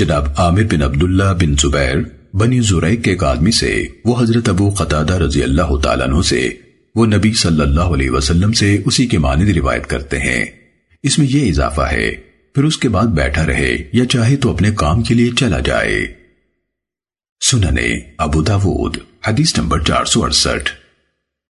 جناب عامر بن عبداللہ بن زبیر، بنی زریق کے ایک آدمی سے، وہ حضرت ابو قطادہ رضی اللہ تعالیٰ عنہ سے، وہ نبی صلی اللہ علیہ وسلم سے اسی کے مانند روایت کرتے ہیں۔ اس میں یہ اضافہ ہے، پھر اس کے بعد بیٹھا رہے یا چاہے تو اپنے کام کے لیے چلا جائے۔ سننے ابو داود، حدیث نمبر چار سو اڑسٹھ۔